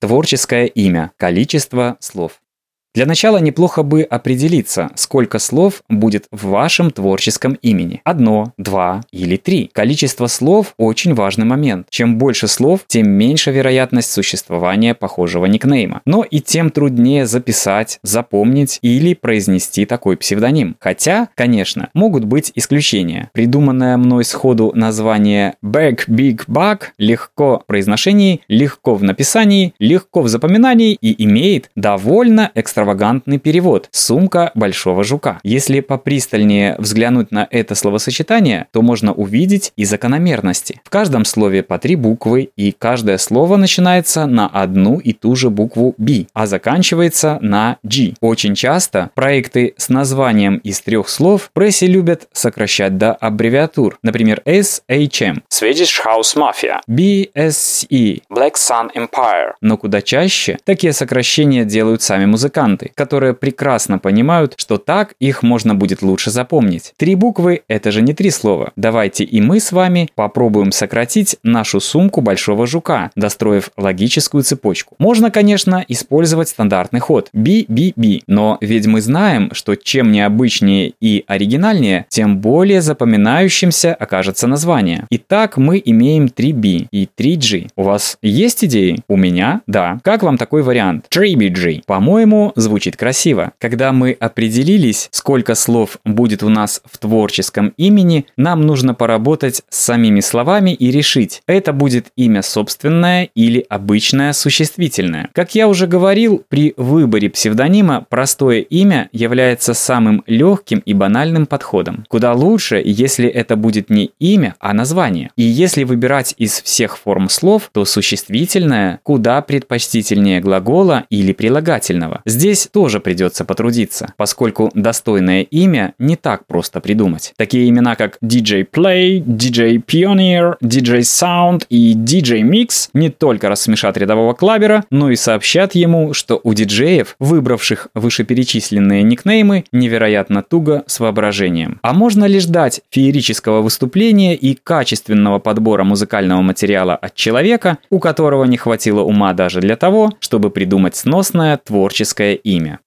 Творческое имя. Количество слов. Для начала неплохо бы определиться, сколько слов будет в вашем творческом имени. Одно, два или три. Количество слов – очень важный момент. Чем больше слов, тем меньше вероятность существования похожего никнейма. Но и тем труднее записать, запомнить или произнести такой псевдоним. Хотя, конечно, могут быть исключения. Придуманное мной сходу название Back Big Bug легко в произношении, легко в написании, легко в запоминании и имеет довольно экстра экстравагантный перевод «сумка большого жука». Если попристальнее взглянуть на это словосочетание, то можно увидеть и закономерности. В каждом слове по три буквы, и каждое слово начинается на одну и ту же букву B, а заканчивается на G. Очень часто проекты с названием из трех слов в прессе любят сокращать до аббревиатур. Например, SHM – Swedish House Mafia, BSE – Black Sun Empire. Но куда чаще такие сокращения делают сами музыканты музыканты, которые прекрасно понимают, что так их можно будет лучше запомнить. Три буквы – это же не три слова. Давайте и мы с вами попробуем сократить нашу сумку большого жука, достроив логическую цепочку. Можно, конечно, использовать стандартный ход BBB, но ведь мы знаем, что чем необычнее и оригинальнее, тем более запоминающимся окажется название. Итак, мы имеем 3B и 3G. У вас есть идеи? У меня – да. Как вам такой вариант? 3BG. По-моему, звучит красиво. Когда мы определились, сколько слов будет у нас в творческом имени, нам нужно поработать с самими словами и решить, это будет имя собственное или обычное существительное. Как я уже говорил, при выборе псевдонима простое имя является самым легким и банальным подходом. Куда лучше, если это будет не имя, а название. И если выбирать из всех форм слов, то существительное куда предпочтительнее глагола или прилагательного. Здесь Здесь тоже придется потрудиться, поскольку достойное имя не так просто придумать. Такие имена, как DJ Play, DJ Pioneer, DJ Sound и DJ Mix не только рассмешат рядового клабера, но и сообщат ему, что у диджеев, выбравших вышеперечисленные никнеймы, невероятно туго с воображением. А можно ли ждать феерического выступления и качественного подбора музыкального материала от человека, у которого не хватило ума даже для того, чтобы придумать сносное творческое имя.